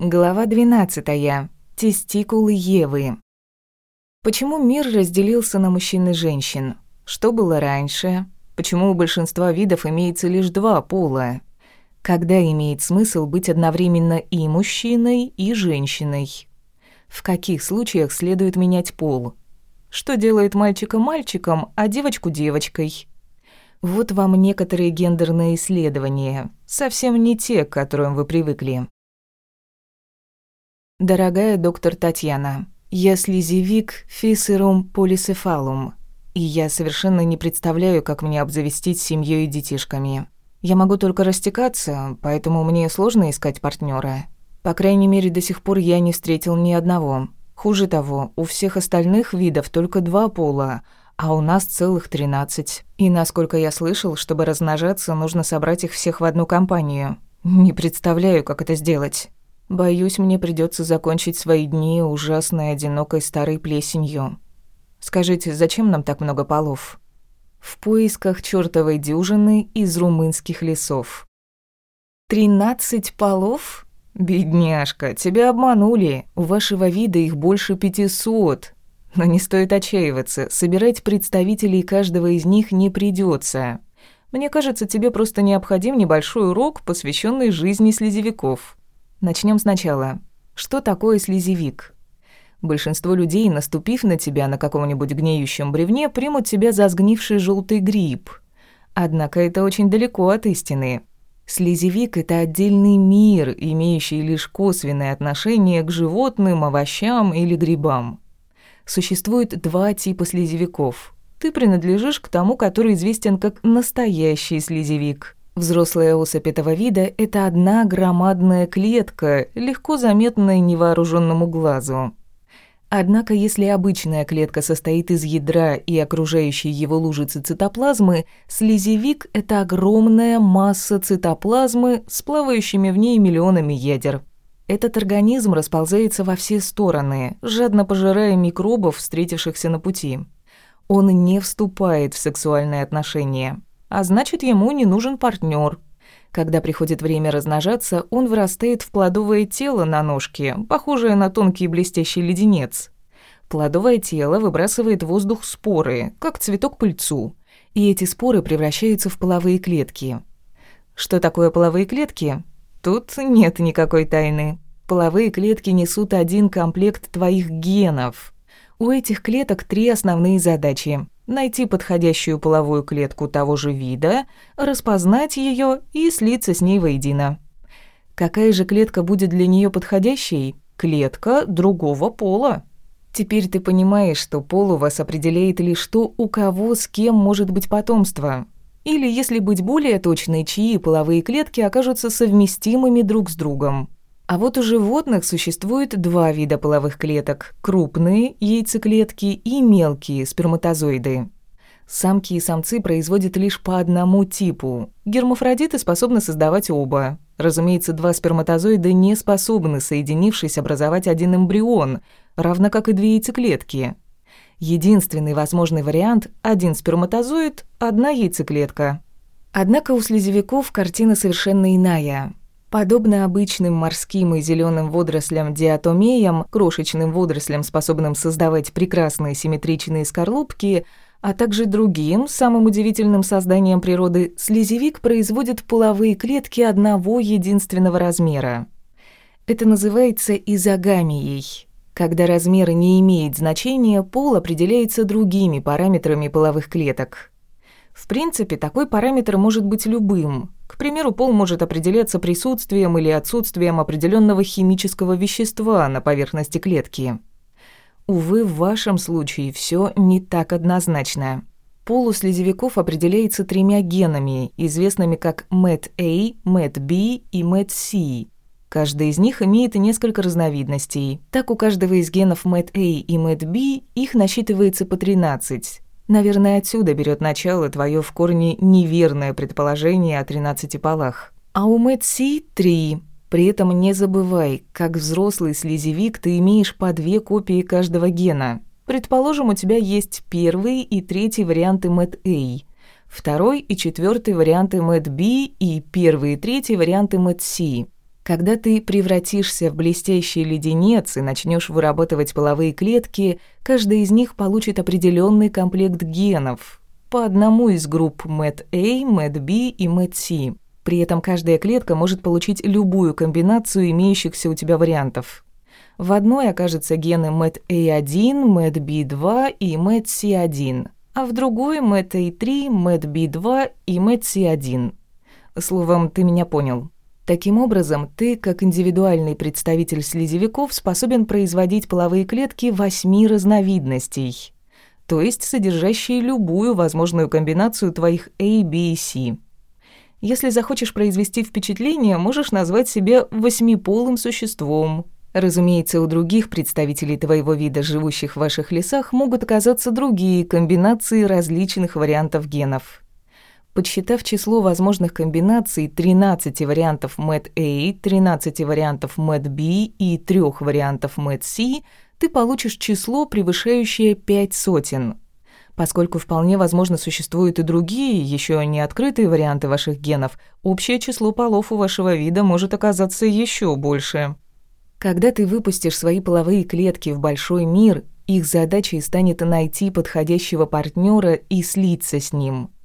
Глава 12. Тестикулы Евы. Почему мир разделился на мужчин и женщин? Что было раньше? Почему у большинства видов имеется лишь два пола? Когда имеет смысл быть одновременно и мужчиной, и женщиной? В каких случаях следует менять пол? Что делает мальчика мальчиком, а девочку девочкой? Вот вам некоторые гендерные исследования, совсем не те, к которым вы привыкли. Дорогая доктор Татьяна, я слезевик фисерум полисефалум, и я совершенно не представляю, как мне обзавестись семьей и детишками. Я могу только растекаться, поэтому мне сложно искать партнера. По крайней мере, до сих пор я не встретил ни одного. Хуже того, у всех остальных видов только два пола, а у нас целых тринадцать. И насколько я слышал, чтобы размножаться, нужно собрать их всех в одну компанию. Не представляю, как это сделать. Боюсь, мне придется закончить свои дни ужасной одинокой старой плесенью. Скажите, зачем нам так много полов? В поисках чёртовой дюжины из румынских лесов. Тринадцать полов? Бедняжка, тебя обманули. У вашего вида их больше пятисот. Но не стоит отчаиваться, собирать представителей каждого из них не придется. Мне кажется, тебе просто необходим небольшой урок, посвященный жизни слезевиков. Начнем сначала. Что такое слезевик? Большинство людей, наступив на тебя на каком-нибудь гниющем бревне, примут тебя за сгнивший желтый гриб. Однако это очень далеко от истины. Слезевик – это отдельный мир, имеющий лишь косвенное отношение к животным, овощам или грибам. Существует два типа слезевиков. Ты принадлежишь к тому, который известен как настоящий слезевик – Взрослая особь этого вида – это одна громадная клетка, легко заметная невооруженному глазу. Однако, если обычная клетка состоит из ядра и окружающей его лужицы цитоплазмы, слезевик – это огромная масса цитоплазмы с плавающими в ней миллионами ядер. Этот организм расползается во все стороны, жадно пожирая микробов, встретившихся на пути. Он не вступает в сексуальные отношения – а значит, ему не нужен партнер. Когда приходит время размножаться, он вырастает в плодовое тело на ножке, похожее на тонкий блестящий леденец. Плодовое тело выбрасывает в воздух споры, как цветок пыльцу, и эти споры превращаются в половые клетки. Что такое половые клетки? Тут нет никакой тайны. Половые клетки несут один комплект твоих генов. У этих клеток три основные задачи найти подходящую половую клетку того же вида, распознать ее и слиться с ней воедино. Какая же клетка будет для нее подходящей? Клетка другого пола. Теперь ты понимаешь, что пол у вас определяет лишь то, у кого с кем может быть потомство. Или, если быть более точной, чьи половые клетки окажутся совместимыми друг с другом. А вот у животных существует два вида половых клеток – крупные яйцеклетки и мелкие сперматозоиды. Самки и самцы производят лишь по одному типу. Гермафродиты способны создавать оба. Разумеется, два сперматозоида не способны, соединившись, образовать один эмбрион, равно как и две яйцеклетки. Единственный возможный вариант – один сперматозоид, одна яйцеклетка. Однако у слезевиков картина совершенно иная. Подобно обычным морским и зеленым водорослям диатомеям, крошечным водорослям, способным создавать прекрасные симметричные скорлупки, а также другим, самым удивительным созданием природы, слезевик производит половые клетки одного единственного размера. Это называется изогамией. Когда размер не имеет значения, пол определяется другими параметрами половых клеток. В принципе, такой параметр может быть любым. К примеру, пол может определяться присутствием или отсутствием определенного химического вещества на поверхности клетки. Увы, в вашем случае все не так однозначно. Пол у слезевиков определяется тремя генами, известными как MET-A, MET-B и MET-C. Каждый из них имеет несколько разновидностей. Так у каждого из генов MET-A и MET-B их насчитывается по 13. Наверное, отсюда берет начало твое в корне неверное предположение о 13 полах. А у Мэтси три. При этом не забывай, как взрослый слезевик ты имеешь по две копии каждого гена. Предположим, у тебя есть первый и третий варианты МЭТ-А, второй и четвертый варианты МЭТ-Б и первый и третий варианты МЭТ-С. Когда ты превратишься в блестящий леденец и начнешь вырабатывать половые клетки, каждая из них получит определенный комплект генов, по одному из групп MET-A, MET-B и MET-C. При этом каждая клетка может получить любую комбинацию имеющихся у тебя вариантов. В одной окажутся гены MET-A1, MET-B2 и MET-C1, а в другой MET-A3, MET-B2 и MET-C1. Словом, ты меня понял. Таким образом, ты, как индивидуальный представитель слизевиков, способен производить половые клетки восьми разновидностей, то есть содержащие любую возможную комбинацию твоих A, B и C. Если захочешь произвести впечатление, можешь назвать себя восьмиполым существом. Разумеется, у других представителей твоего вида, живущих в ваших лесах, могут оказаться другие комбинации различных вариантов генов. Подсчитав число возможных комбинаций 13 вариантов MET-A, 13 вариантов MET-B и 3 вариантов MET-C, ты получишь число, превышающее 5 сотен. Поскольку вполне возможно существуют и другие, еще не открытые варианты ваших генов, общее число полов у вашего вида может оказаться еще больше. Когда ты выпустишь свои половые клетки в большой мир, их задачей станет найти подходящего партнера и слиться с ним –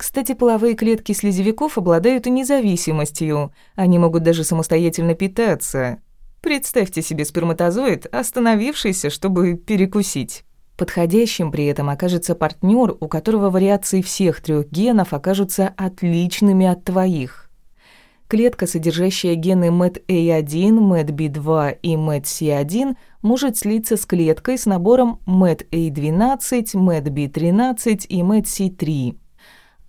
кстати, половые клетки слизевиков обладают независимостью. Они могут даже самостоятельно питаться. Представьте себе сперматозоид, остановившийся, чтобы перекусить. Подходящим при этом окажется партнер, у которого вариации всех трех генов окажутся отличными от твоих. Клетка, содержащая гены MET-A1, MET-B2 и MET-C1, может слиться с клеткой с набором MET-A12, MET-B13 и MET-C3.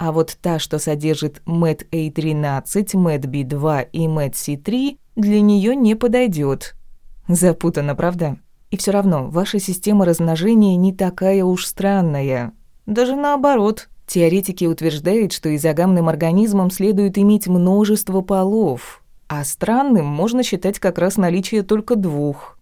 А вот та, что содержит MET-A13, MET-B2 и MET-C3, для нее не подойдет. Запутано, правда? И все равно, ваша система размножения не такая уж странная. Даже наоборот. Теоретики утверждают, что изогамным организмам следует иметь множество полов, а странным можно считать как раз наличие только двух.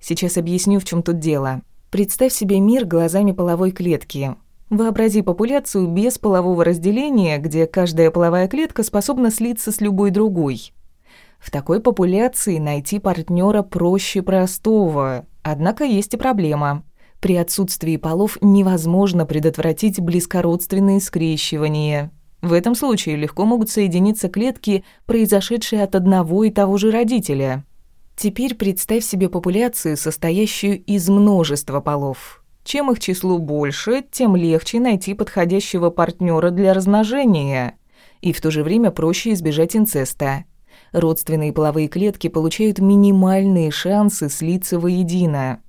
Сейчас объясню, в чем тут дело. Представь себе мир глазами половой клетки. Вообрази популяцию без полового разделения, где каждая половая клетка способна слиться с любой другой. В такой популяции найти партнера проще простого. Однако есть и проблема. При отсутствии полов невозможно предотвратить близкородственные скрещивания. В этом случае легко могут соединиться клетки, произошедшие от одного и того же родителя. Теперь представь себе популяцию, состоящую из множества полов. Чем их число больше, тем легче найти подходящего партнера для размножения, и в то же время проще избежать инцеста. Родственные половые клетки получают минимальные шансы слиться воедино.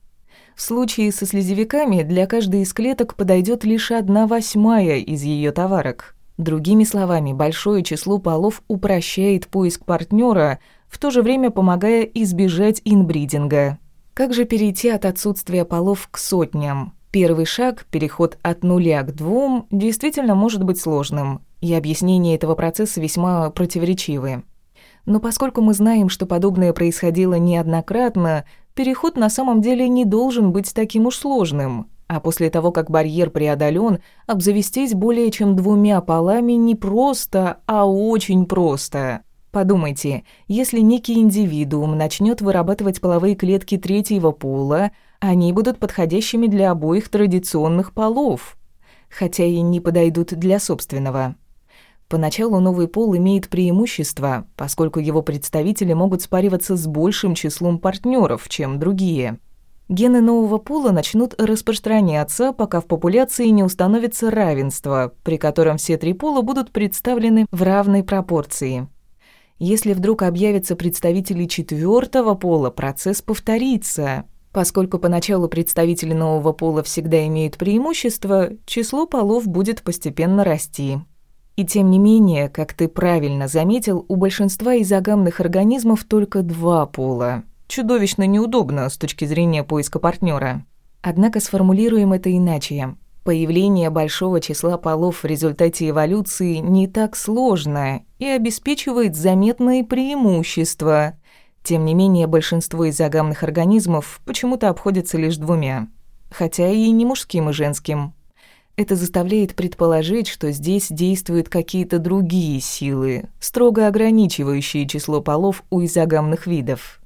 В случае со слезевиками для каждой из клеток подойдет лишь одна восьмая из ее товарок. Другими словами, большое число полов упрощает поиск партнера, в то же время помогая избежать инбридинга. Как же перейти от отсутствия полов к сотням? Первый шаг, переход от нуля к двум, действительно может быть сложным, и объяснения этого процесса весьма противоречивы. Но поскольку мы знаем, что подобное происходило неоднократно, переход на самом деле не должен быть таким уж сложным. А после того, как барьер преодолен, обзавестись более чем двумя полами не просто, а очень просто. Подумайте, если некий индивидуум начнет вырабатывать половые клетки третьего пола, они будут подходящими для обоих традиционных полов, хотя и не подойдут для собственного. Поначалу новый пол имеет преимущество, поскольку его представители могут спариваться с большим числом партнеров, чем другие. Гены нового пола начнут распространяться, пока в популяции не установится равенство, при котором все три пола будут представлены в равной пропорции. Если вдруг объявятся представители четвертого пола, процесс повторится. Поскольку поначалу представители нового пола всегда имеют преимущество, число полов будет постепенно расти. И тем не менее, как ты правильно заметил, у большинства изогамных организмов только два пола. Чудовищно неудобно с точки зрения поиска партнера. Однако сформулируем это иначе. Появление большого числа полов в результате эволюции не так сложно и обеспечивает заметные преимущества. Тем не менее, большинство изогамных организмов почему-то обходятся лишь двумя, хотя и не мужским и женским. Это заставляет предположить, что здесь действуют какие-то другие силы, строго ограничивающие число полов у изогамных видов.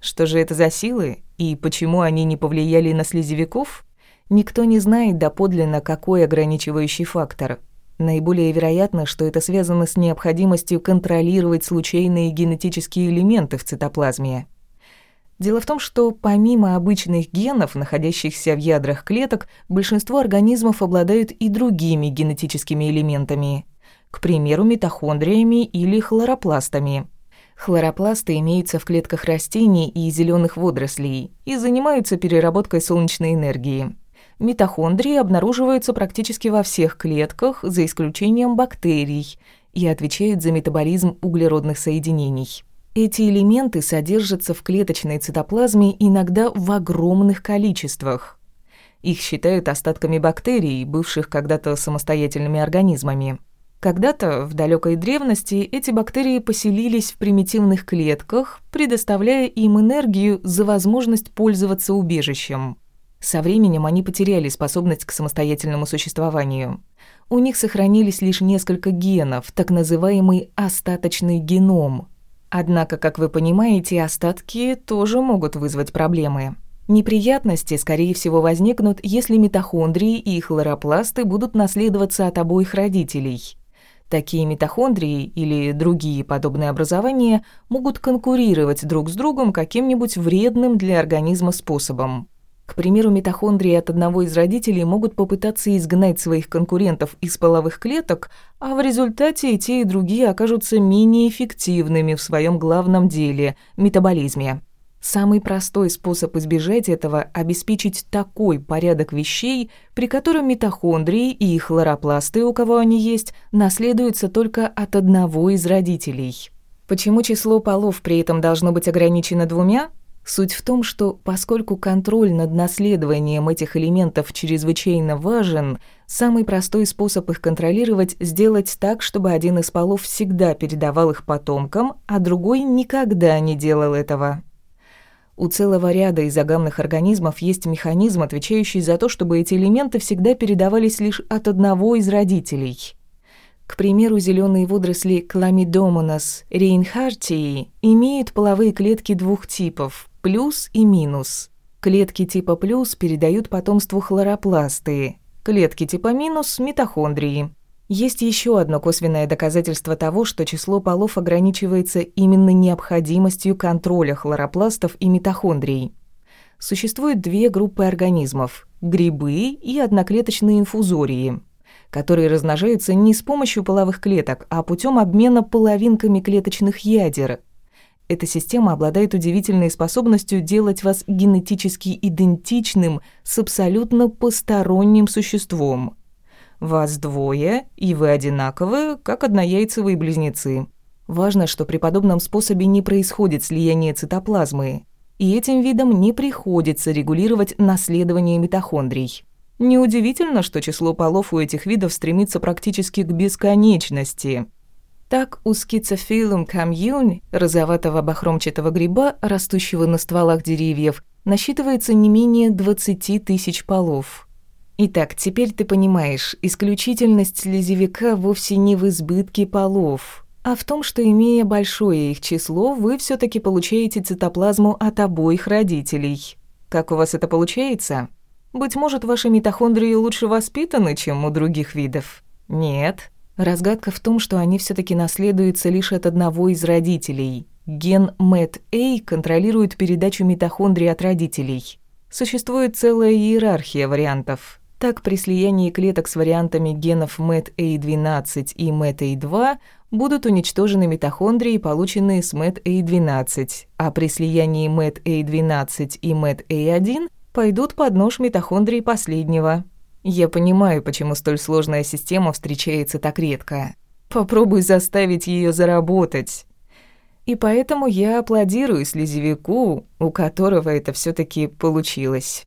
Что же это за силы и почему они не повлияли на слезевиков? Никто не знает доподлинно, какой ограничивающий фактор. Наиболее вероятно, что это связано с необходимостью контролировать случайные генетические элементы в цитоплазме. Дело в том, что помимо обычных генов, находящихся в ядрах клеток, большинство организмов обладают и другими генетическими элементами. К примеру, митохондриями или хлоропластами. Хлоропласты имеются в клетках растений и зеленых водорослей и занимаются переработкой солнечной энергии. Митохондрии обнаруживаются практически во всех клетках, за исключением бактерий, и отвечают за метаболизм углеродных соединений. Эти элементы содержатся в клеточной цитоплазме иногда в огромных количествах. Их считают остатками бактерий, бывших когда-то самостоятельными организмами. Когда-то, в далекой древности, эти бактерии поселились в примитивных клетках, предоставляя им энергию за возможность пользоваться убежищем. Со временем они потеряли способность к самостоятельному существованию. У них сохранились лишь несколько генов, так называемый остаточный геном – Однако, как вы понимаете, остатки тоже могут вызвать проблемы. Неприятности, скорее всего, возникнут, если митохондрии и хлоропласты будут наследоваться от обоих родителей. Такие митохондрии или другие подобные образования могут конкурировать друг с другом каким-нибудь вредным для организма способом. К примеру, митохондрии от одного из родителей могут попытаться изгнать своих конкурентов из половых клеток, а в результате и те, и другие окажутся менее эффективными в своем главном деле – метаболизме. Самый простой способ избежать этого – обеспечить такой порядок вещей, при котором митохондрии и хлоропласты, у кого они есть, наследуются только от одного из родителей. Почему число полов при этом должно быть ограничено двумя? Суть в том, что поскольку контроль над наследованием этих элементов чрезвычайно важен, самый простой способ их контролировать – сделать так, чтобы один из полов всегда передавал их потомкам, а другой никогда не делал этого. У целого ряда изогамных организмов есть механизм, отвечающий за то, чтобы эти элементы всегда передавались лишь от одного из родителей. К примеру, зеленые водоросли Chlamydomonas reinhardtii имеют половые клетки двух типов Плюс и минус. Клетки типа плюс передают потомству хлоропласты, клетки типа минус – митохондрии. Есть еще одно косвенное доказательство того, что число полов ограничивается именно необходимостью контроля хлоропластов и митохондрий. Существует две группы организмов – грибы и одноклеточные инфузории, которые размножаются не с помощью половых клеток, а путем обмена половинками клеточных ядер – эта система обладает удивительной способностью делать вас генетически идентичным с абсолютно посторонним существом. Вас двое, и вы одинаковы, как однояйцевые близнецы. Важно, что при подобном способе не происходит слияние цитоплазмы, и этим видом не приходится регулировать наследование митохондрий. Неудивительно, что число полов у этих видов стремится практически к бесконечности – так у скицофилум камьюнь, розоватого бахромчатого гриба, растущего на стволах деревьев, насчитывается не менее 20 тысяч полов. Итак, теперь ты понимаешь, исключительность слезевика вовсе не в избытке полов, а в том, что имея большое их число, вы все таки получаете цитоплазму от обоих родителей. Как у вас это получается? Быть может, ваши митохондрии лучше воспитаны, чем у других видов? Нет. Разгадка в том, что они все таки наследуются лишь от одного из родителей. Ген MET-A контролирует передачу митохондрий от родителей. Существует целая иерархия вариантов. Так, при слиянии клеток с вариантами генов MET-A12 и MET-A2 будут уничтожены митохондрии, полученные с MET-A12, а при слиянии MET-A12 и MET-A1 пойдут под нож митохондрий последнего. Я понимаю, почему столь сложная система встречается так редко. Попробуй заставить ее заработать. И поэтому я аплодирую слезевику, у которого это все таки получилось.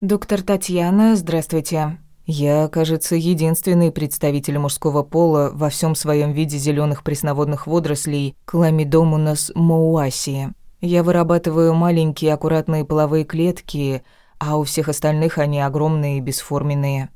Доктор Татьяна, здравствуйте. Я, кажется, единственный представитель мужского пола во всем своем виде зеленых пресноводных водорослей Кламидомунас моуаси. Я вырабатываю маленькие аккуратные половые клетки – а у всех остальных они огромные и бесформенные.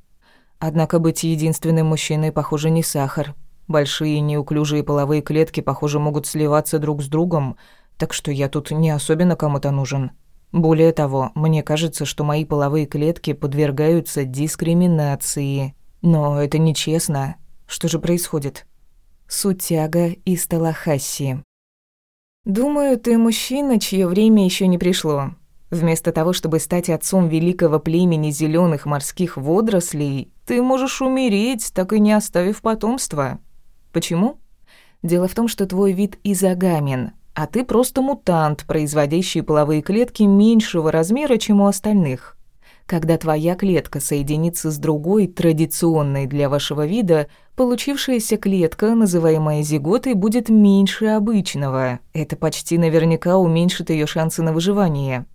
Однако быть единственным мужчиной, похоже, не сахар. Большие неуклюжие половые клетки, похоже, могут сливаться друг с другом, так что я тут не особенно кому-то нужен. Более того, мне кажется, что мои половые клетки подвергаются дискриминации. Но это нечестно. Что же происходит? Сутяга из Талахасси. Думаю, ты мужчина, чье время еще не пришло. Вместо того, чтобы стать отцом великого племени зеленых морских водорослей, ты можешь умереть, так и не оставив потомства. Почему? Дело в том, что твой вид изогамен, а ты просто мутант, производящий половые клетки меньшего размера, чем у остальных. Когда твоя клетка соединится с другой, традиционной для вашего вида, получившаяся клетка, называемая зиготой, будет меньше обычного. Это почти наверняка уменьшит ее шансы на выживание.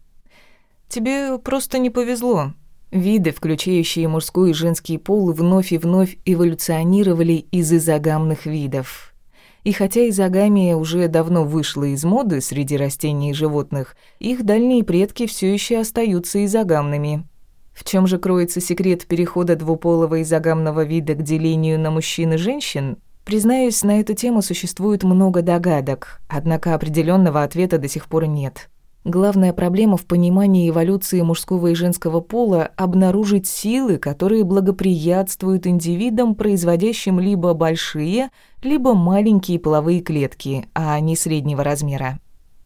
Тебе просто не повезло. Виды, включающие мужской и женский пол, вновь и вновь эволюционировали из изогамных видов. И хотя изогамия уже давно вышла из моды среди растений и животных, их дальние предки все еще остаются изогамными. В чем же кроется секрет перехода двуполого изогамного вида к делению на мужчин и женщин? Признаюсь, на эту тему существует много догадок, однако определенного ответа до сих пор нет. Главная проблема в понимании эволюции мужского и женского пола – обнаружить силы, которые благоприятствуют индивидам, производящим либо большие, либо маленькие половые клетки, а не среднего размера.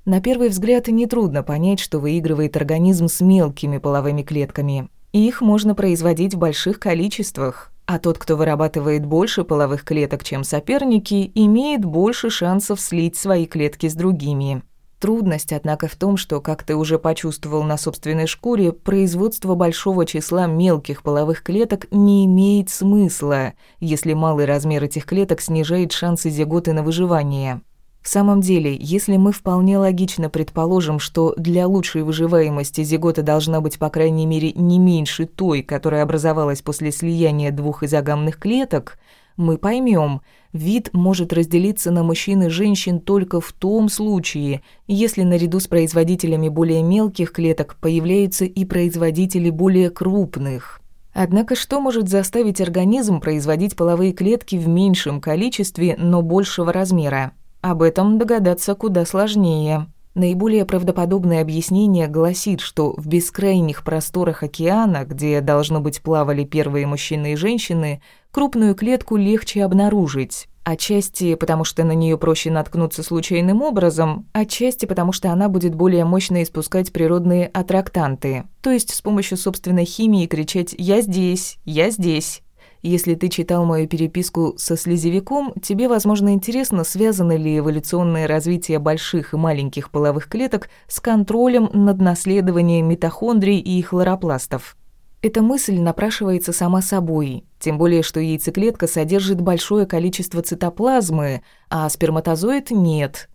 На первый взгляд нетрудно понять, что выигрывает организм с мелкими половыми клетками. Их можно производить в больших количествах, а тот, кто вырабатывает больше половых клеток, чем соперники, имеет больше шансов слить свои клетки с другими. Трудность, однако, в том, что, как ты уже почувствовал на собственной шкуре, производство большого числа мелких половых клеток не имеет смысла, если малый размер этих клеток снижает шансы зиготы на выживание. В самом деле, если мы вполне логично предположим, что для лучшей выживаемости зигота должна быть по крайней мере не меньше той, которая образовалась после слияния двух изогамных клеток, мы поймем, вид может разделиться на мужчин и женщин только в том случае, если наряду с производителями более мелких клеток появляются и производители более крупных. Однако что может заставить организм производить половые клетки в меньшем количестве, но большего размера? Об этом догадаться куда сложнее. Наиболее правдоподобное объяснение гласит, что в бескрайних просторах океана, где, должно быть, плавали первые мужчины и женщины, крупную клетку легче обнаружить. Отчасти потому, что на нее проще наткнуться случайным образом, отчасти потому, что она будет более мощно испускать природные аттрактанты, то есть с помощью собственной химии кричать «Я здесь! Я здесь!». Если ты читал мою переписку со слезевиком, тебе, возможно, интересно, связано ли эволюционное развитие больших и маленьких половых клеток с контролем над наследованием митохондрий и хлоропластов. Эта мысль напрашивается сама собой, тем более что яйцеклетка содержит большое количество цитоплазмы, а сперматозоид нет.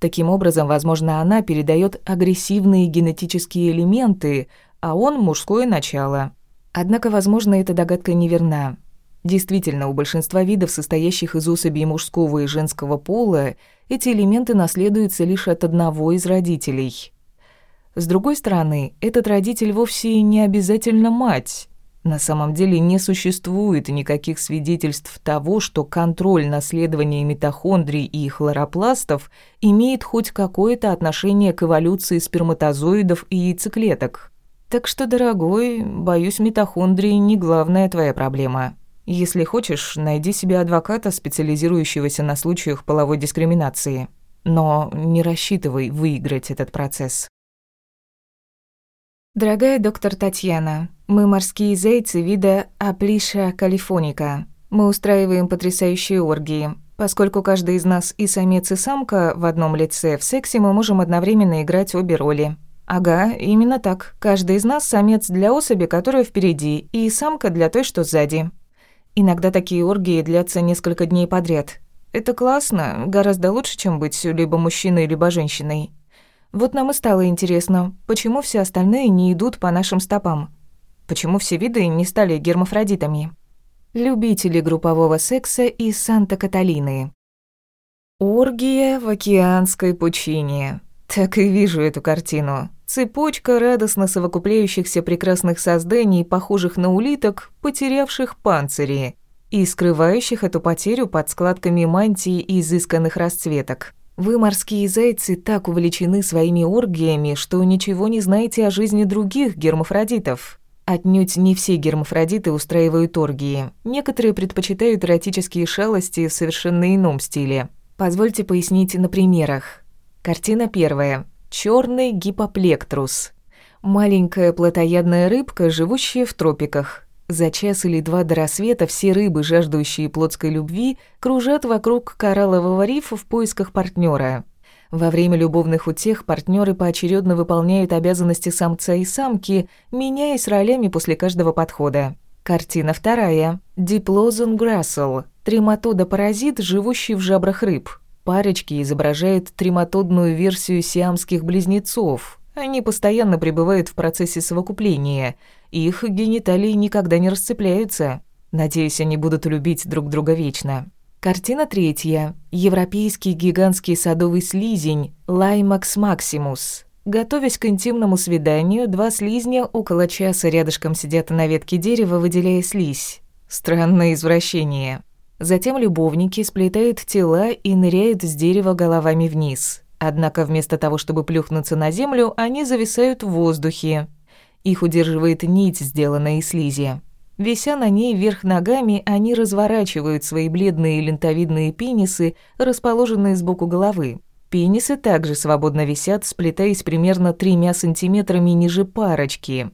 Таким образом, возможно, она передает агрессивные генетические элементы, а он – мужское начало. Однако, возможно, эта догадка неверна. Действительно, у большинства видов, состоящих из особей мужского и женского пола, эти элементы наследуются лишь от одного из родителей. С другой стороны, этот родитель вовсе не обязательно мать. На самом деле не существует никаких свидетельств того, что контроль наследования митохондрий и хлоропластов имеет хоть какое-то отношение к эволюции сперматозоидов и яйцеклеток. Так что, дорогой, боюсь, митохондрии не главная твоя проблема. Если хочешь, найди себе адвоката, специализирующегося на случаях половой дискриминации. Но не рассчитывай выиграть этот процесс. Дорогая доктор Татьяна, мы морские зайцы вида Аплиша калифоника. Мы устраиваем потрясающие оргии. Поскольку каждый из нас и самец, и самка в одном лице, в сексе мы можем одновременно играть обе роли. Ага, именно так. Каждый из нас самец для особи, которая впереди, и самка для той, что сзади. Иногда такие оргии длятся несколько дней подряд. Это классно, гораздо лучше, чем быть либо мужчиной, либо женщиной. Вот нам и стало интересно, почему все остальные не идут по нашим стопам? Почему все виды не стали гермафродитами? Любители группового секса из Санта-Каталины. Оргия в океанской пучине. Так и вижу эту картину. Цепочка радостно совокупляющихся прекрасных созданий, похожих на улиток, потерявших панцири и скрывающих эту потерю под складками мантии изысканных расцветок. Вы, морские зайцы, так увлечены своими оргиями, что ничего не знаете о жизни других гермафродитов. Отнюдь не все гермафродиты устраивают оргии. Некоторые предпочитают эротические шалости в совершенно ином стиле. Позвольте пояснить на примерах. Картина первая. Черный гипоплектрус. Маленькая плотоядная рыбка, живущая в тропиках. За час или два до рассвета все рыбы, жаждущие плотской любви, кружат вокруг кораллового рифа в поисках партнера. Во время любовных утех партнеры поочередно выполняют обязанности самца и самки, меняясь ролями после каждого подхода. Картина вторая. Диплозон грассел. Трематода-паразит, живущий в жабрах рыб. Парочки изображают трематодную версию сиамских близнецов. Они постоянно пребывают в процессе совокупления. Их гениталии никогда не расцепляются. Надеюсь, они будут любить друг друга вечно. Картина третья. Европейский гигантский садовый слизень Лаймакс максимус. Готовясь к интимному свиданию, два слизня около часа рядышком сидят на ветке дерева, выделяя слизь. Странное извращение. Затем любовники сплетают тела и ныряют с дерева головами вниз. Однако вместо того, чтобы плюхнуться на землю, они зависают в воздухе. Их удерживает нить, сделанная из слизи. Вися на ней вверх ногами, они разворачивают свои бледные лентовидные пенисы, расположенные сбоку головы. Пенисы также свободно висят, сплетаясь примерно тремя сантиметрами ниже парочки,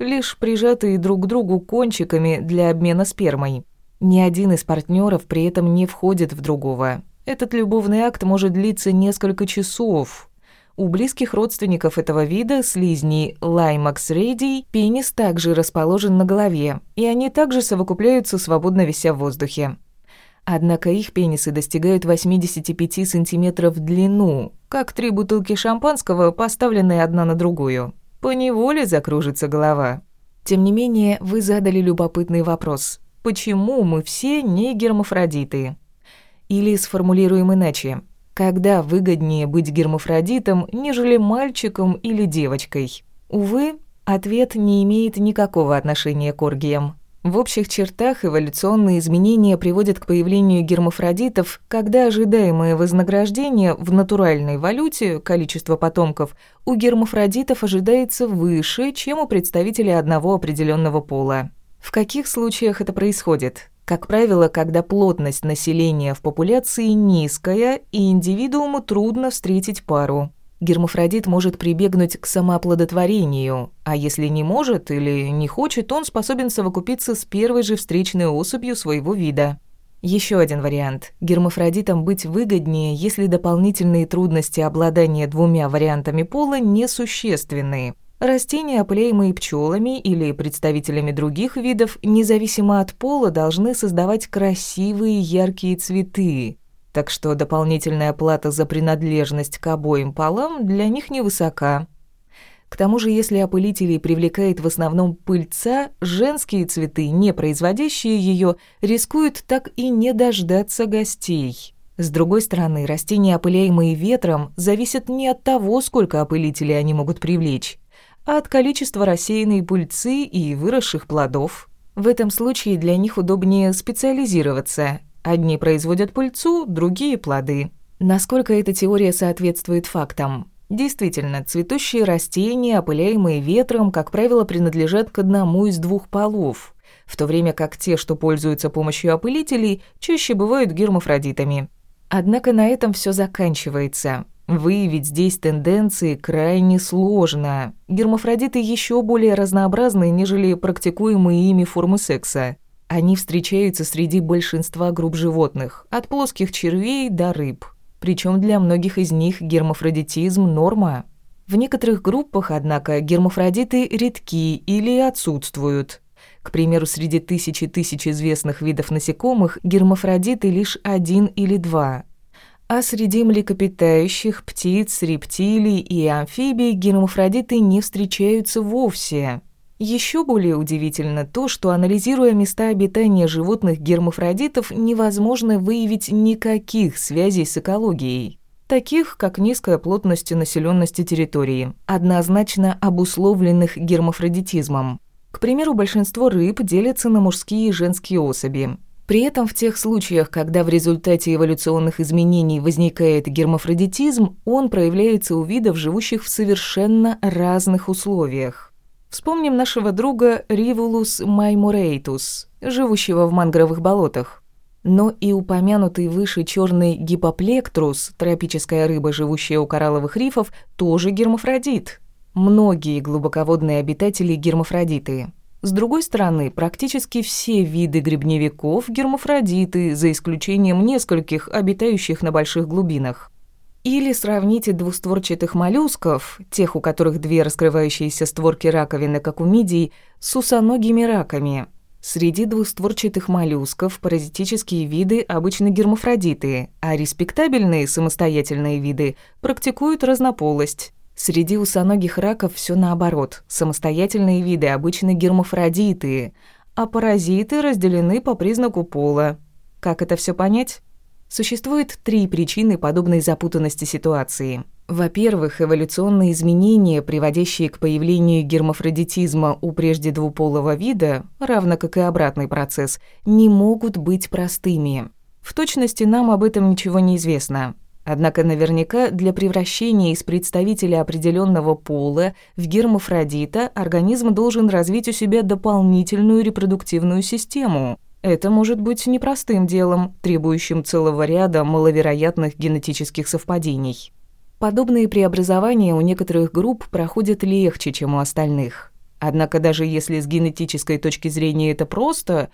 лишь прижатые друг к другу кончиками для обмена спермой. Ни один из партнеров при этом не входит в другого. Этот любовный акт может длиться несколько часов, у близких родственников этого вида, слизней Лаймакс рейдий, пенис также расположен на голове, и они также совокупляются, свободно вися в воздухе. Однако их пенисы достигают 85 сантиметров в длину, как три бутылки шампанского, поставленные одна на другую. По неволе закружится голова. Тем не менее, вы задали любопытный вопрос. Почему мы все не гермафродиты? Или сформулируем иначе. Когда выгоднее быть гермафродитом, нежели мальчиком или девочкой? Увы, ответ не имеет никакого отношения к оргиям. В общих чертах эволюционные изменения приводят к появлению гермафродитов, когда ожидаемое вознаграждение в натуральной валюте, количество потомков, у гермафродитов ожидается выше, чем у представителей одного определенного пола. В каких случаях это происходит? Как правило, когда плотность населения в популяции низкая и индивидууму трудно встретить пару. Гермафродит может прибегнуть к самооплодотворению, а если не может или не хочет, он способен совокупиться с первой же встречной особью своего вида. Еще один вариант. Гермафродитам быть выгоднее, если дополнительные трудности обладания двумя вариантами пола несущественны. Растения, опыляемые пчелами или представителями других видов, независимо от пола, должны создавать красивые яркие цветы. Так что дополнительная плата за принадлежность к обоим полам для них невысока. К тому же, если опылителей привлекает в основном пыльца, женские цветы, не производящие ее, рискуют так и не дождаться гостей. С другой стороны, растения, опыляемые ветром, зависят не от того, сколько опылителей они могут привлечь, а от количества рассеянной пыльцы и выросших плодов. В этом случае для них удобнее специализироваться. Одни производят пыльцу, другие – плоды. Насколько эта теория соответствует фактам? Действительно, цветущие растения, опыляемые ветром, как правило, принадлежат к одному из двух полов, в то время как те, что пользуются помощью опылителей, чаще бывают гермафродитами. Однако на этом все заканчивается. Выявить здесь тенденции крайне сложно. Гермафродиты еще более разнообразны, нежели практикуемые ими формы секса. Они встречаются среди большинства групп животных, от плоских червей до рыб. Причем для многих из них гермафродитизм – норма. В некоторых группах, однако, гермафродиты редки или отсутствуют. К примеру, среди тысячи тысяч известных видов насекомых гермафродиты лишь один или два – а среди млекопитающих, птиц, рептилий и амфибий гермафродиты не встречаются вовсе. Еще более удивительно то, что анализируя места обитания животных гермафродитов, невозможно выявить никаких связей с экологией. таких как низкая плотность населенности территории, однозначно обусловленных гермафродитизмом. К примеру, большинство рыб делятся на мужские и женские особи. При этом в тех случаях, когда в результате эволюционных изменений возникает гермафродитизм, он проявляется у видов, живущих в совершенно разных условиях. Вспомним нашего друга Ривулус маймурейтус, живущего в мангровых болотах. Но и упомянутый выше черный гипоплектрус, тропическая рыба, живущая у коралловых рифов, тоже гермафродит. Многие глубоководные обитатели гермафродиты. С другой стороны, практически все виды грибневиков гермафродиты, за исключением нескольких, обитающих на больших глубинах. Или сравните двустворчатых моллюсков, тех, у которых две раскрывающиеся створки раковины, как у мидий, с усоногими раками. Среди двустворчатых моллюсков паразитические виды обычно гермафродиты, а респектабельные самостоятельные виды практикуют разнополость. Среди усоногих раков все наоборот. Самостоятельные виды обычно гермафродиты, а паразиты разделены по признаку пола. Как это все понять? Существует три причины подобной запутанности ситуации. Во-первых, эволюционные изменения, приводящие к появлению гермафродитизма у прежде двуполого вида, равно как и обратный процесс, не могут быть простыми. В точности нам об этом ничего не известно. Однако наверняка для превращения из представителя определенного пола в гермафродита организм должен развить у себя дополнительную репродуктивную систему. Это может быть непростым делом, требующим целого ряда маловероятных генетических совпадений. Подобные преобразования у некоторых групп проходят легче, чем у остальных. Однако даже если с генетической точки зрения это просто,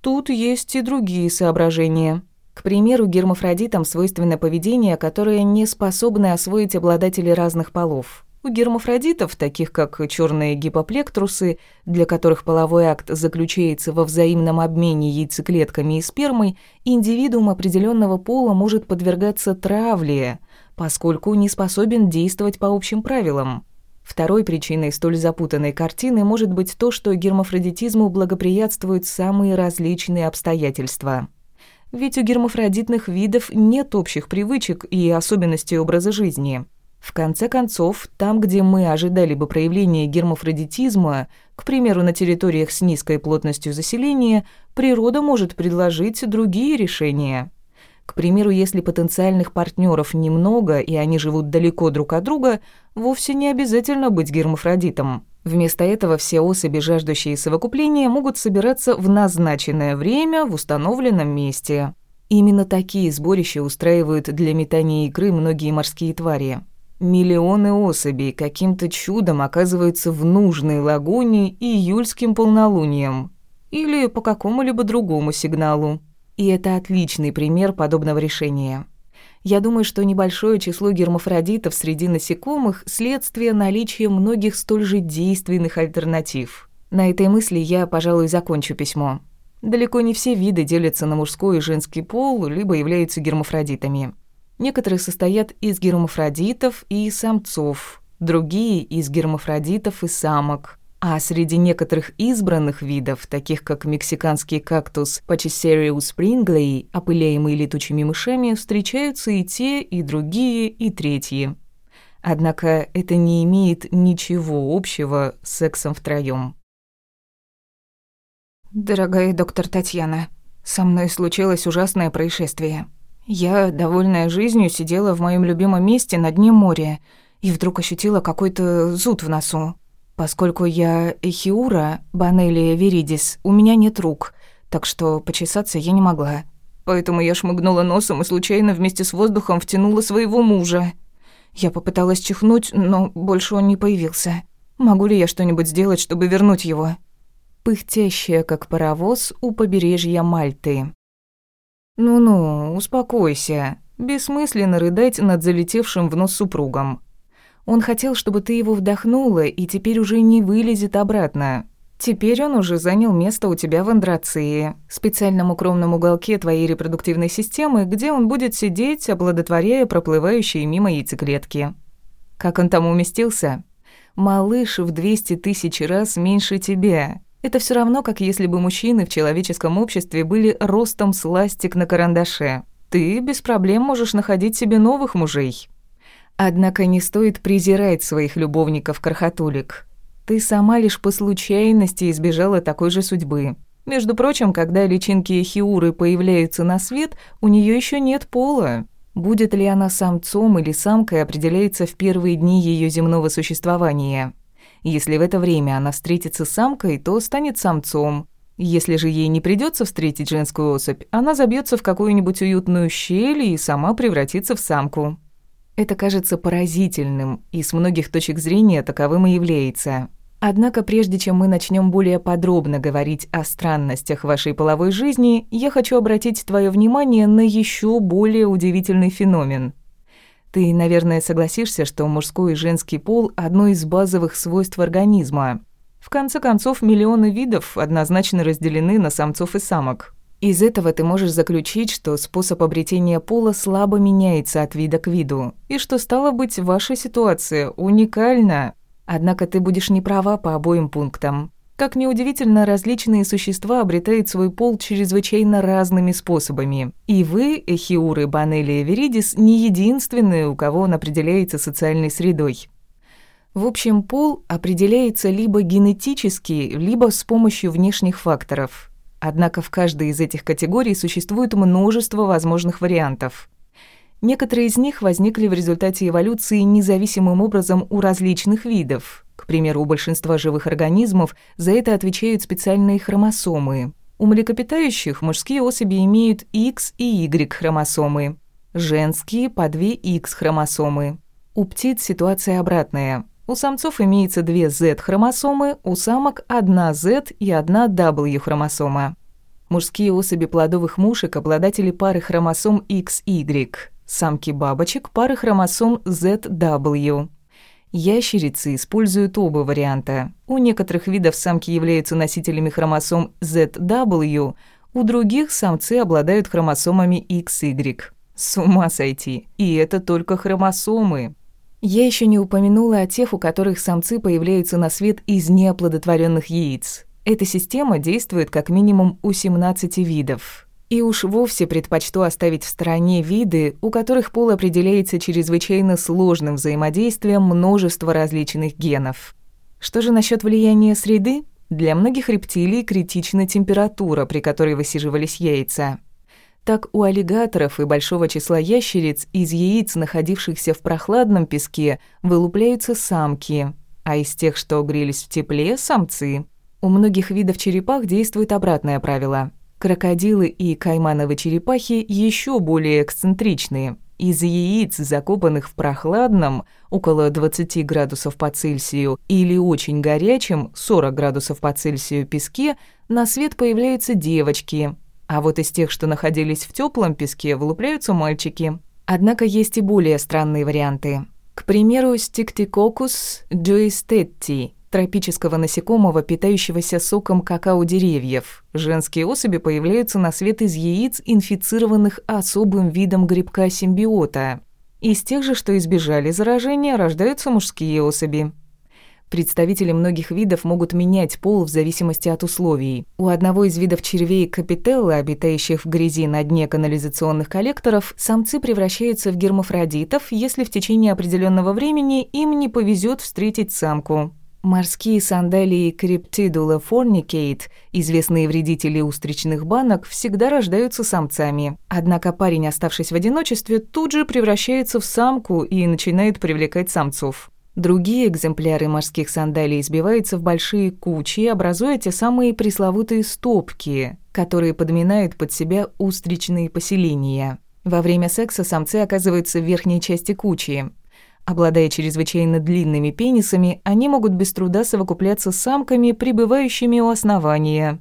тут есть и другие соображения. К примеру, гермафродитам свойственно поведение, которое не способны освоить обладатели разных полов. У гермафродитов, таких как черные гипоплектрусы, для которых половой акт заключается во взаимном обмене яйцеклетками и спермой, индивидуум определенного пола может подвергаться травле, поскольку не способен действовать по общим правилам. Второй причиной столь запутанной картины может быть то, что гермафродитизму благоприятствуют самые различные обстоятельства. Ведь у гермафродитных видов нет общих привычек и особенностей образа жизни. В конце концов, там, где мы ожидали бы проявления гермафродитизма, к примеру, на территориях с низкой плотностью заселения, природа может предложить другие решения. К примеру, если потенциальных партнеров немного и они живут далеко друг от друга, вовсе не обязательно быть гермафродитом. Вместо этого все особи, жаждущие совокупления, могут собираться в назначенное время в установленном месте. Именно такие сборища устраивают для метания икры многие морские твари. Миллионы особей каким-то чудом оказываются в нужной лагуне июльским полнолунием или по какому-либо другому сигналу. И это отличный пример подобного решения. Я думаю, что небольшое число гермафродитов среди насекомых – следствие наличия многих столь же действенных альтернатив. На этой мысли я, пожалуй, закончу письмо. Далеко не все виды делятся на мужской и женский пол, либо являются гермафродитами. Некоторые состоят из гермафродитов и самцов, другие – из гермафродитов и самок – а среди некоторых избранных видов, таких как мексиканский кактус Pachyserius springley, опыляемый летучими мышами, встречаются и те, и другие, и третьи. Однако это не имеет ничего общего с сексом втроём. «Дорогая доктор Татьяна, со мной случилось ужасное происшествие. Я, довольная жизнью, сидела в моем любимом месте на дне моря и вдруг ощутила какой-то зуд в носу. Поскольку я эхиура, банелия веридис, у меня нет рук, так что почесаться я не могла. Поэтому я шмыгнула носом и случайно вместе с воздухом втянула своего мужа. Я попыталась чихнуть, но больше он не появился. Могу ли я что-нибудь сделать, чтобы вернуть его? Пыхтящая, как паровоз, у побережья Мальты. «Ну-ну, успокойся. Бессмысленно рыдать над залетевшим в нос супругом. Он хотел, чтобы ты его вдохнула, и теперь уже не вылезет обратно. Теперь он уже занял место у тебя в андрации, специальном укромном уголке твоей репродуктивной системы, где он будет сидеть, оплодотворяя проплывающие мимо яйцеклетки. Как он там уместился? Малыш в 200 тысяч раз меньше тебя. Это все равно, как если бы мужчины в человеческом обществе были ростом с ластик на карандаше. ты без проблем можешь находить себе новых мужей. Однако не стоит презирать своих любовников-крохотулик. Ты сама лишь по случайности избежала такой же судьбы. Между прочим, когда личинки хиуры появляются на свет, у нее еще нет пола. Будет ли она самцом или самкой, определяется в первые дни ее земного существования. Если в это время она встретится с самкой, то станет самцом. Если же ей не придется встретить женскую особь, она забьется в какую-нибудь уютную щель и сама превратится в самку. Это кажется поразительным, и с многих точек зрения таковым и является. Однако прежде чем мы начнем более подробно говорить о странностях вашей половой жизни, я хочу обратить твое внимание на еще более удивительный феномен. Ты, наверное, согласишься, что мужской и женский пол – одно из базовых свойств организма. В конце концов, миллионы видов однозначно разделены на самцов и самок. Из этого ты можешь заключить, что способ обретения пола слабо меняется от вида к виду, и что, стало быть, ваша ситуация уникальна. Однако ты будешь не права по обоим пунктам. Как неудивительно, различные существа обретают свой пол чрезвычайно разными способами. И вы, Эхиуры, Банели и Веридис, не единственные, у кого он определяется социальной средой. В общем, пол определяется либо генетически, либо с помощью внешних факторов. Однако в каждой из этих категорий существует множество возможных вариантов. Некоторые из них возникли в результате эволюции независимым образом у различных видов. К примеру, у большинства живых организмов за это отвечают специальные хромосомы. У млекопитающих мужские особи имеют X и Y хромосомы, женские – по две X хромосомы. У птиц ситуация обратная. У самцов имеется две Z-хромосомы, у самок одна Z и одна W хромосома. Мужские особи плодовых мушек – обладатели пары хромосом XY, самки бабочек – пары хромосом ZW. Ящерицы используют оба варианта. У некоторых видов самки являются носителями хромосом ZW, у других самцы обладают хромосомами XY. С ума сойти. И это только хромосомы. Я еще не упомянула о тех, у которых самцы появляются на свет из неоплодотворенных яиц. Эта система действует как минимум у 17 видов. И уж вовсе предпочту оставить в стороне виды, у которых пол определяется чрезвычайно сложным взаимодействием множества различных генов. Что же насчет влияния среды? Для многих рептилий критична температура, при которой высиживались яйца. Так у аллигаторов и большого числа ящериц из яиц, находившихся в прохладном песке, вылупляются самки, а из тех, что грелись в тепле, самцы. У многих видов черепах действует обратное правило. Крокодилы и каймановые черепахи еще более эксцентричные. Из яиц, закопанных в прохладном, около 20 градусов по Цельсию, или очень горячем, 40 градусов по Цельсию песке, на свет появляются девочки, а вот из тех, что находились в теплом песке, вылупляются мальчики. Однако есть и более странные варианты. К примеру, стиктикокус джуистетти, тропического насекомого, питающегося соком какао-деревьев. Женские особи появляются на свет из яиц, инфицированных особым видом грибка-симбиота. Из тех же, что избежали заражения, рождаются мужские особи. Представители многих видов могут менять пол в зависимости от условий. У одного из видов червей капителла, обитающих в грязи на дне канализационных коллекторов, самцы превращаются в гермафродитов, если в течение определенного времени им не повезет встретить самку. Морские сандалии Cryptidula fornicate, известные вредители устричных банок, всегда рождаются самцами. Однако парень, оставшись в одиночестве, тут же превращается в самку и начинает привлекать самцов. Другие экземпляры морских сандалий сбиваются в большие кучи, образуя те самые пресловутые стопки, которые подминают под себя устричные поселения. Во время секса самцы оказываются в верхней части кучи. Обладая чрезвычайно длинными пенисами, они могут без труда совокупляться с самками, пребывающими у основания.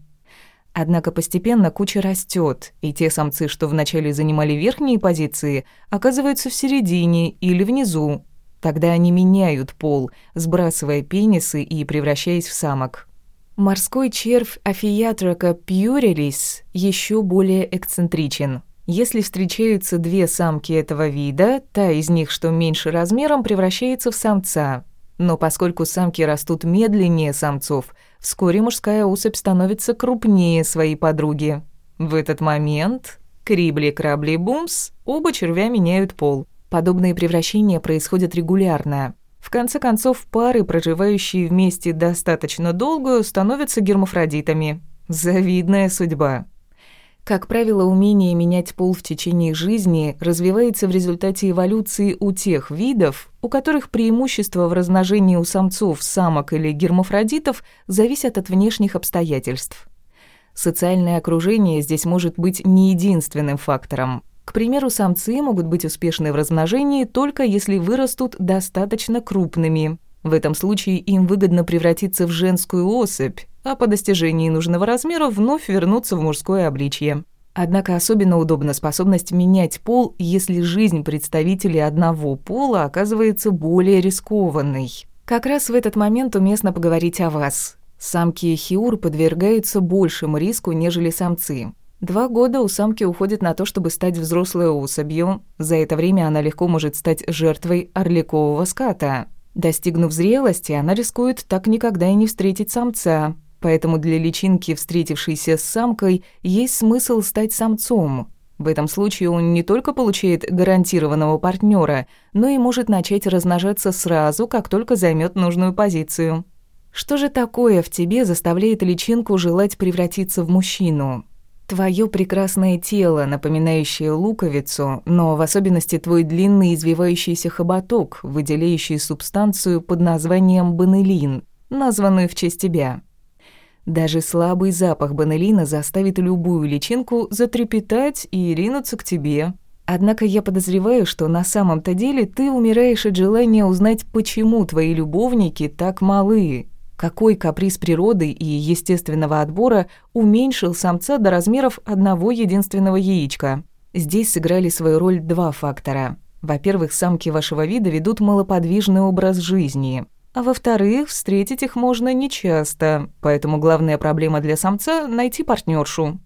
Однако постепенно куча растет, и те самцы, что вначале занимали верхние позиции, оказываются в середине или внизу, Тогда они меняют пол, сбрасывая пенисы и превращаясь в самок. Морской червь Афиятрока пьюрелис еще более эксцентричен. Если встречаются две самки этого вида, та из них, что меньше размером, превращается в самца. Но поскольку самки растут медленнее самцов, вскоре мужская особь становится крупнее своей подруги. В этот момент Крибли-крабли-бумс, оба червя меняют пол. Подобные превращения происходят регулярно. В конце концов, пары, проживающие вместе достаточно долго, становятся гермафродитами. Завидная судьба. Как правило, умение менять пол в течение жизни развивается в результате эволюции у тех видов, у которых преимущество в размножении у самцов, самок или гермафродитов зависят от внешних обстоятельств. Социальное окружение здесь может быть не единственным фактором. К примеру, самцы могут быть успешны в размножении только если вырастут достаточно крупными. В этом случае им выгодно превратиться в женскую особь, а по достижении нужного размера вновь вернуться в мужское обличье. Однако особенно удобна способность менять пол, если жизнь представителей одного пола оказывается более рискованной. Как раз в этот момент уместно поговорить о вас. Самки хиур подвергаются большему риску, нежели самцы. Два года у самки уходит на то, чтобы стать взрослой особью. За это время она легко может стать жертвой орликового ската. Достигнув зрелости, она рискует так никогда и не встретить самца, Поэтому для личинки, встретившейся с самкой, есть смысл стать самцом. В этом случае он не только получает гарантированного партнера, но и может начать размножаться сразу, как только займет нужную позицию. Что же такое в тебе заставляет личинку желать превратиться в мужчину? Твое прекрасное тело, напоминающее луковицу, но в особенности твой длинный извивающийся хоботок, выделяющий субстанцию под названием банелин, названную в честь тебя. Даже слабый запах банелина заставит любую личинку затрепетать и ринуться к тебе. Однако я подозреваю, что на самом-то деле ты умираешь от желания узнать, почему твои любовники так малы. Какой каприз природы и естественного отбора уменьшил самца до размеров одного единственного яичка? Здесь сыграли свою роль два фактора. Во-первых, самки вашего вида ведут малоподвижный образ жизни. А во-вторых, встретить их можно нечасто, поэтому главная проблема для самца – найти партнершу.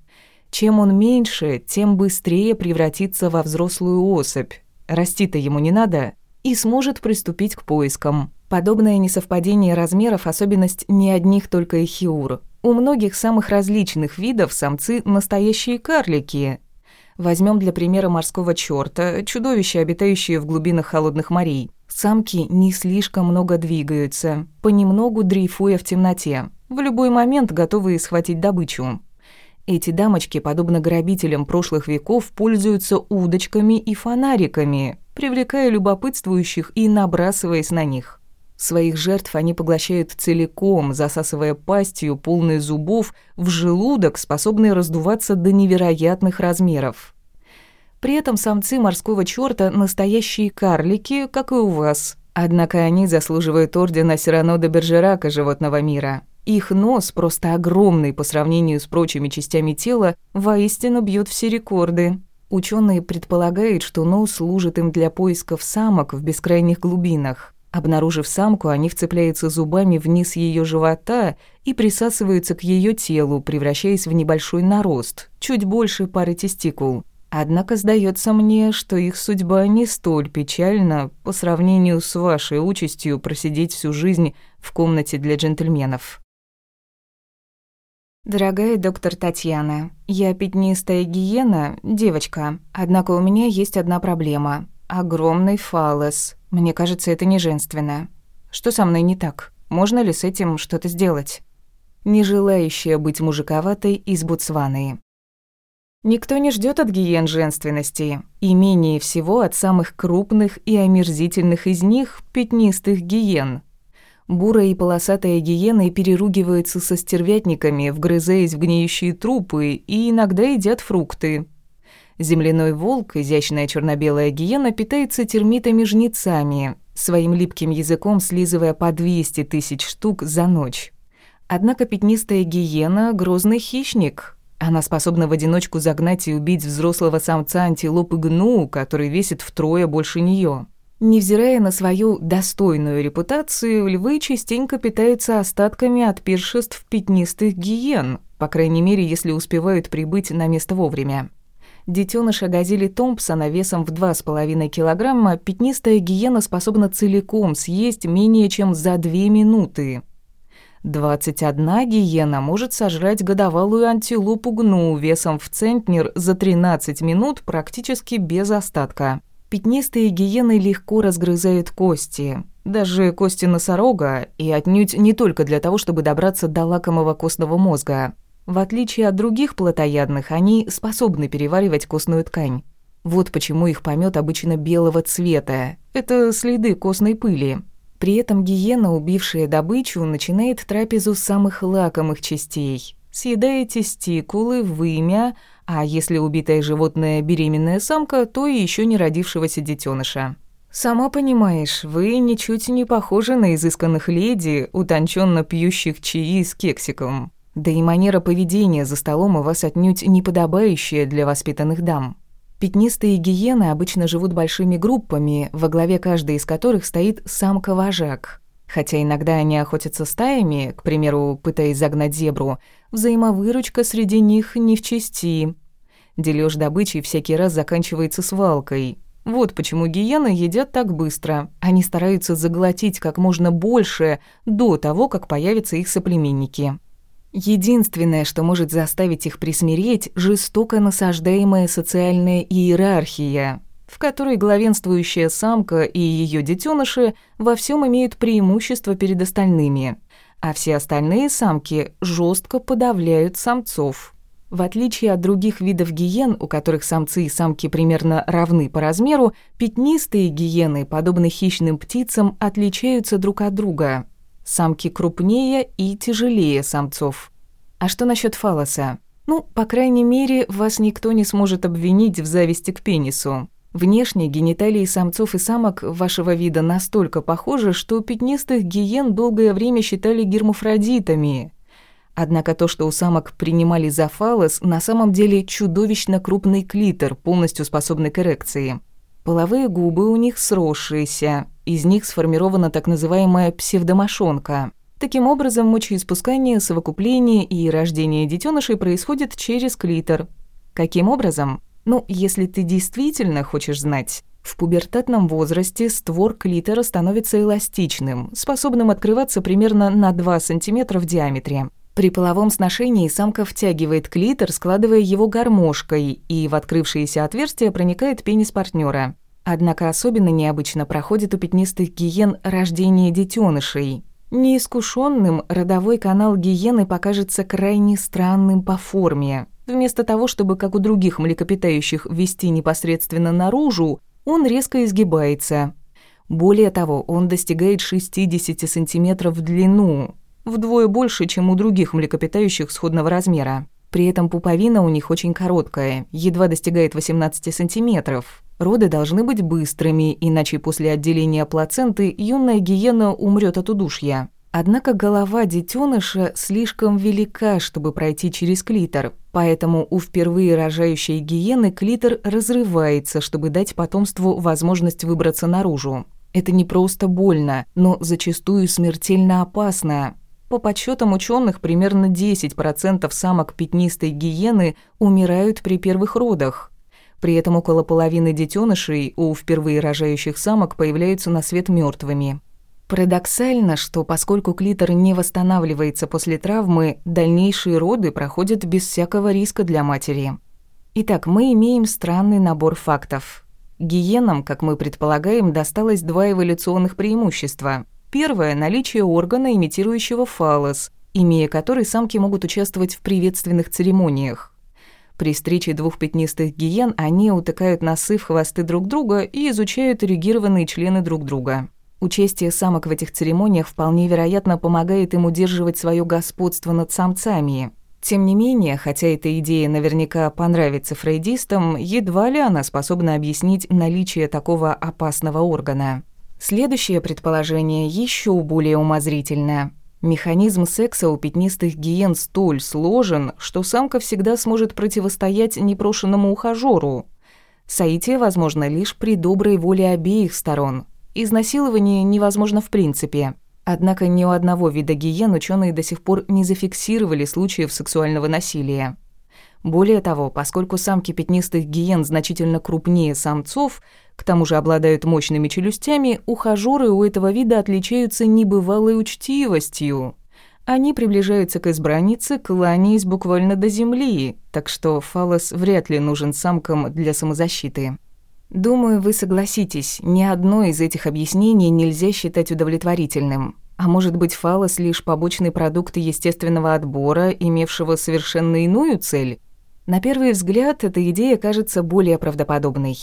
Чем он меньше, тем быстрее превратится во взрослую особь. Расти-то ему не надо, и сможет приступить к поискам. Подобное несовпадение размеров – особенность не одних только эхиур. У многих самых различных видов самцы – настоящие карлики. Возьмем для примера морского чёрта, чудовище, обитающее в глубинах холодных морей – Самки не слишком много двигаются, понемногу дрейфуя в темноте, в любой момент готовые схватить добычу. Эти дамочки, подобно грабителям прошлых веков, пользуются удочками и фонариками, привлекая любопытствующих и набрасываясь на них. Своих жертв они поглощают целиком, засасывая пастью, полной зубов, в желудок, способный раздуваться до невероятных размеров. При этом самцы морского чёрта настоящие карлики, как и у вас. Однако они заслуживают ордена Сирано де Бержерака животного мира. Их нос, просто огромный по сравнению с прочими частями тела, воистину бьет все рекорды. Ученые предполагают, что нос служит им для поисков самок в бескрайних глубинах. Обнаружив самку, они вцепляются зубами вниз ее живота и присасываются к ее телу, превращаясь в небольшой нарост, чуть больше пары тестикул. Однако сдается мне, что их судьба не столь печальна по сравнению с вашей участью просидеть всю жизнь в комнате для джентльменов. Дорогая доктор Татьяна, я пятнистая гиена, девочка. Однако у меня есть одна проблема. Огромный фалос. Мне кажется, это не женственно. Что со мной не так? Можно ли с этим что-то сделать? Не желающая быть мужиковатой из Ботсваны. Никто не ждет от гиен женственности, и менее всего от самых крупных и омерзительных из них – пятнистых гиен. Бурая и полосатая гиены переругиваются со стервятниками, вгрызаясь в гниющие трупы, и иногда едят фрукты. Земляной волк, изящная черно-белая гиена, питается термитами-жнецами, своим липким языком слизывая по 200 тысяч штук за ночь. Однако пятнистая гиена – грозный хищник – она способна в одиночку загнать и убить взрослого самца антилопы гну, который весит втрое больше нее. Невзирая на свою достойную репутацию, львы частенько питаются остатками от пиршеств пятнистых гиен, по крайней мере, если успевают прибыть на место вовремя. Детеныша газели Томпсона весом в 2,5 килограмма пятнистая гиена способна целиком съесть менее чем за 2 минуты. 21 гиена может сожрать годовалую антилопу гну весом в центнер за 13 минут практически без остатка. Пятнистые гиены легко разгрызают кости, даже кости носорога, и отнюдь не только для того, чтобы добраться до лакомого костного мозга. В отличие от других плотоядных, они способны переваривать костную ткань. Вот почему их помет обычно белого цвета. Это следы костной пыли. При этом гиена, убившая добычу, начинает трапезу с самых лакомых частей. Съедая тестикулы, вымя, а если убитое животное беременная самка, то и еще не родившегося детеныша. Сама понимаешь, вы ничуть не похожи на изысканных леди, утонченно пьющих чаи с кексиком. Да и манера поведения за столом у вас отнюдь не подобающая для воспитанных дам. Пятнистые гиены обычно живут большими группами, во главе каждой из которых стоит самка-вожак. Хотя иногда они охотятся стаями, к примеру, пытаясь загнать зебру, взаимовыручка среди них не в чести. Делёж добычи всякий раз заканчивается свалкой. Вот почему гиены едят так быстро. Они стараются заглотить как можно больше до того, как появятся их соплеменники. Единственное, что может заставить их присмиреть, жестоко насаждаемая социальная иерархия, в которой главенствующая самка и ее детеныши во всем имеют преимущество перед остальными, а все остальные самки жестко подавляют самцов. В отличие от других видов гиен, у которых самцы и самки примерно равны по размеру, пятнистые гиены, подобно хищным птицам, отличаются друг от друга – Самки крупнее и тяжелее самцов. А что насчет фалоса? Ну, по крайней мере, вас никто не сможет обвинить в зависти к пенису. Внешне гениталии самцов и самок вашего вида настолько похожи, что пятнистых гиен долгое время считали гермафродитами. Однако то, что у самок принимали за фалос, на самом деле чудовищно крупный клитор, полностью способный к эрекции. Половые губы у них сросшиеся, из них сформирована так называемая псевдомошонка. Таким образом, мочеиспускание, совокупление и рождение детенышей происходит через клитор. Каким образом? Ну, если ты действительно хочешь знать, в пубертатном возрасте створ клитора становится эластичным, способным открываться примерно на 2 см в диаметре. При половом сношении самка втягивает клитор, складывая его гармошкой, и в открывшееся отверстие проникает пенис партнера. Однако особенно необычно проходит у пятнистых гиен рождение детенышей. Неискушенным родовой канал гиены покажется крайне странным по форме. Вместо того, чтобы, как у других млекопитающих, вести непосредственно наружу, он резко изгибается. Более того, он достигает 60 сантиметров в длину, вдвое больше, чем у других млекопитающих сходного размера. При этом пуповина у них очень короткая, едва достигает 18 сантиметров. Роды должны быть быстрыми, иначе после отделения плаценты юная гиена умрет от удушья. Однако голова детеныша слишком велика, чтобы пройти через клитор, поэтому у впервые рожающей гиены клитор разрывается, чтобы дать потомству возможность выбраться наружу. Это не просто больно, но зачастую смертельно опасно. По подсчетам ученых, примерно 10% самок пятнистой гиены умирают при первых родах. При этом около половины детенышей у впервые рожающих самок появляются на свет мертвыми. Парадоксально, что поскольку клитор не восстанавливается после травмы, дальнейшие роды проходят без всякого риска для матери. Итак, мы имеем странный набор фактов. Гиенам, как мы предполагаем, досталось два эволюционных преимущества. Первое – наличие органа, имитирующего фалос, имея который самки могут участвовать в приветственных церемониях. При встрече двух пятнистых гиен они утыкают носы в хвосты друг друга и изучают эрегированные члены друг друга. Участие самок в этих церемониях вполне вероятно помогает им удерживать свое господство над самцами. Тем не менее, хотя эта идея наверняка понравится фрейдистам, едва ли она способна объяснить наличие такого опасного органа. Следующее предположение еще более умозрительно. Механизм секса у пятнистых гиен столь сложен, что самка всегда сможет противостоять непрошенному ухажёру. Соитие возможно лишь при доброй воле обеих сторон. Изнасилование невозможно в принципе. Однако ни у одного вида гиен ученые до сих пор не зафиксировали случаев сексуального насилия. Более того, поскольку самки пятнистых гиен значительно крупнее самцов, к тому же обладают мощными челюстями, ухажёры у этого вида отличаются небывалой учтивостью. Они приближаются к избраннице, кланяясь буквально до земли, так что фалос вряд ли нужен самкам для самозащиты. Думаю, вы согласитесь, ни одно из этих объяснений нельзя считать удовлетворительным. А может быть, фалос лишь побочный продукт естественного отбора, имевшего совершенно иную цель? На первый взгляд, эта идея кажется более правдоподобной.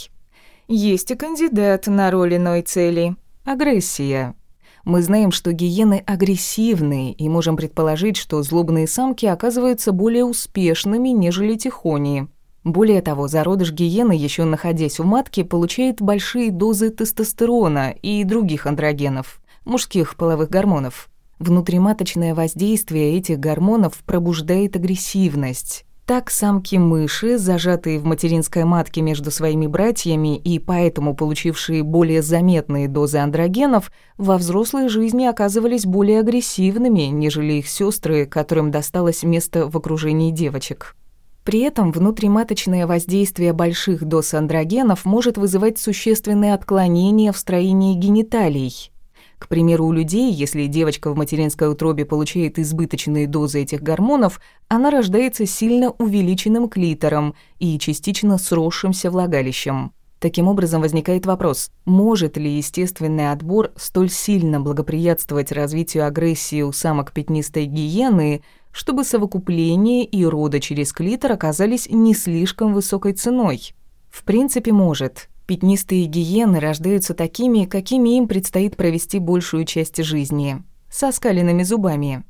Есть и кандидат на роль иной цели – агрессия. Мы знаем, что гиены агрессивны, и можем предположить, что злобные самки оказываются более успешными, нежели тихони. Более того, зародыш гиены, еще находясь в матке, получает большие дозы тестостерона и других андрогенов, мужских половых гормонов. Внутриматочное воздействие этих гормонов пробуждает агрессивность. Так самки мыши, зажатые в материнской матке между своими братьями и поэтому получившие более заметные дозы андрогенов, во взрослой жизни оказывались более агрессивными, нежели их сестры, которым досталось место в окружении девочек. При этом внутриматочное воздействие больших доз андрогенов может вызывать существенные отклонения в строении гениталий – к примеру, у людей, если девочка в материнской утробе получает избыточные дозы этих гормонов, она рождается сильно увеличенным клитором и частично сросшимся влагалищем. Таким образом, возникает вопрос, может ли естественный отбор столь сильно благоприятствовать развитию агрессии у самок пятнистой гиены, чтобы совокупление и роды через клитор оказались не слишком высокой ценой? В принципе, может. Пятнистые гиены рождаются такими, какими им предстоит провести большую часть жизни, со скаленными зубами.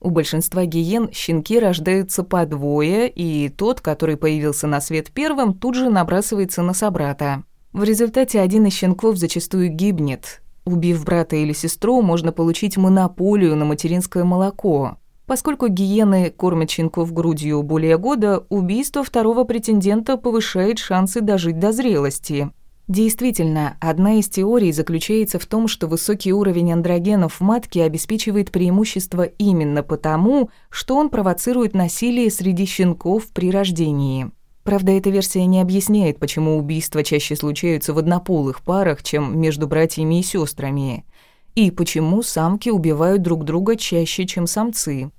У большинства гиен щенки рождаются по двое, и тот, который появился на свет первым, тут же набрасывается на собрата. В результате один из щенков зачастую гибнет. Убив брата или сестру, можно получить монополию на материнское молоко. Поскольку гиены кормят щенков грудью более года, убийство второго претендента повышает шансы дожить до зрелости. Действительно, одна из теорий заключается в том, что высокий уровень андрогенов в матке обеспечивает преимущество именно потому, что он провоцирует насилие среди щенков при рождении. Правда, эта версия не объясняет, почему убийства чаще случаются в однополых парах, чем между братьями и сестрами, и почему самки убивают друг друга чаще, чем самцы.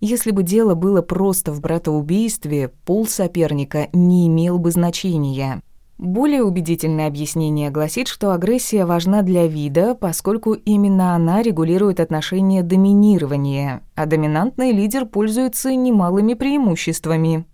Если бы дело было просто в братоубийстве, пол соперника не имел бы значения. Более убедительное объяснение гласит, что агрессия важна для вида, поскольку именно она регулирует отношения доминирования, а доминантный лидер пользуется немалыми преимуществами.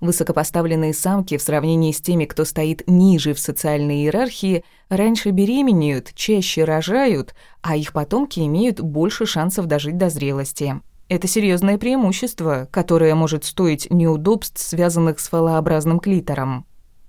Высокопоставленные самки в сравнении с теми, кто стоит ниже в социальной иерархии, раньше беременеют, чаще рожают, а их потомки имеют больше шансов дожить до зрелости. Это серьезное преимущество, которое может стоить неудобств, связанных с фалообразным клитором.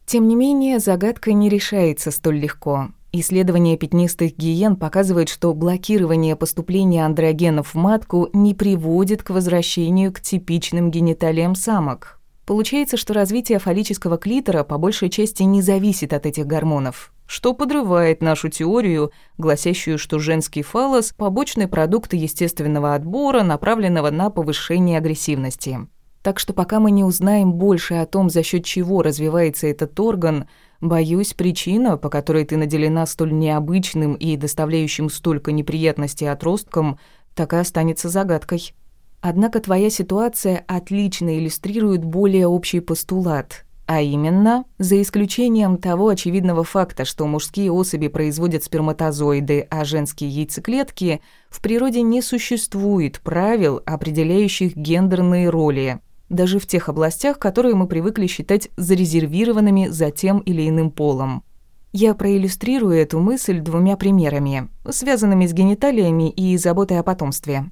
Тем не менее, загадка не решается столь легко. Исследования пятнистых гиен показывают, что блокирование поступления андрогенов в матку не приводит к возвращению к типичным гениталиям самок. Получается, что развитие фаллического клитора по большей части не зависит от этих гормонов что подрывает нашу теорию, гласящую, что женский фалос – побочный продукт естественного отбора, направленного на повышение агрессивности. Так что пока мы не узнаем больше о том, за счет чего развивается этот орган, боюсь, причина, по которой ты наделена столь необычным и доставляющим столько неприятностей отросткам, так и останется загадкой. Однако твоя ситуация отлично иллюстрирует более общий постулат – а именно, за исключением того очевидного факта, что мужские особи производят сперматозоиды, а женские яйцеклетки, в природе не существует правил, определяющих гендерные роли, даже в тех областях, которые мы привыкли считать зарезервированными за тем или иным полом. Я проиллюстрирую эту мысль двумя примерами, связанными с гениталиями и заботой о потомстве.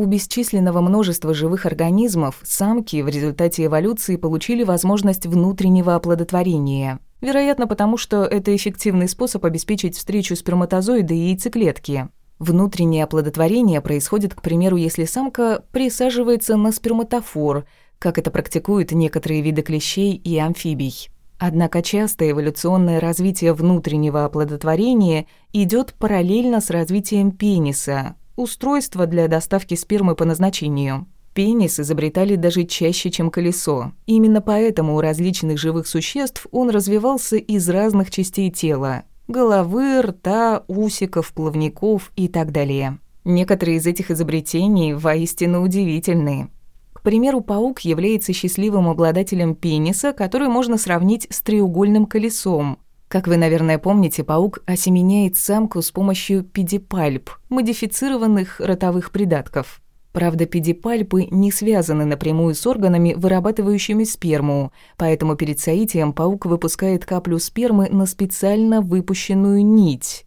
У бесчисленного множества живых организмов самки в результате эволюции получили возможность внутреннего оплодотворения. Вероятно, потому что это эффективный способ обеспечить встречу сперматозоида и яйцеклетки. Внутреннее оплодотворение происходит, к примеру, если самка присаживается на сперматофор, как это практикуют некоторые виды клещей и амфибий. Однако часто эволюционное развитие внутреннего оплодотворения идет параллельно с развитием пениса, устройство для доставки спермы по назначению. Пенис изобретали даже чаще, чем колесо. Именно поэтому у различных живых существ он развивался из разных частей тела – головы, рта, усиков, плавников и так далее. Некоторые из этих изобретений воистину удивительны. К примеру, паук является счастливым обладателем пениса, который можно сравнить с треугольным колесом. Как вы, наверное, помните, паук осеменяет самку с помощью педипальп, модифицированных ротовых придатков. Правда, педипальпы не связаны напрямую с органами, вырабатывающими сперму, поэтому перед соитием паук выпускает каплю спермы на специально выпущенную нить.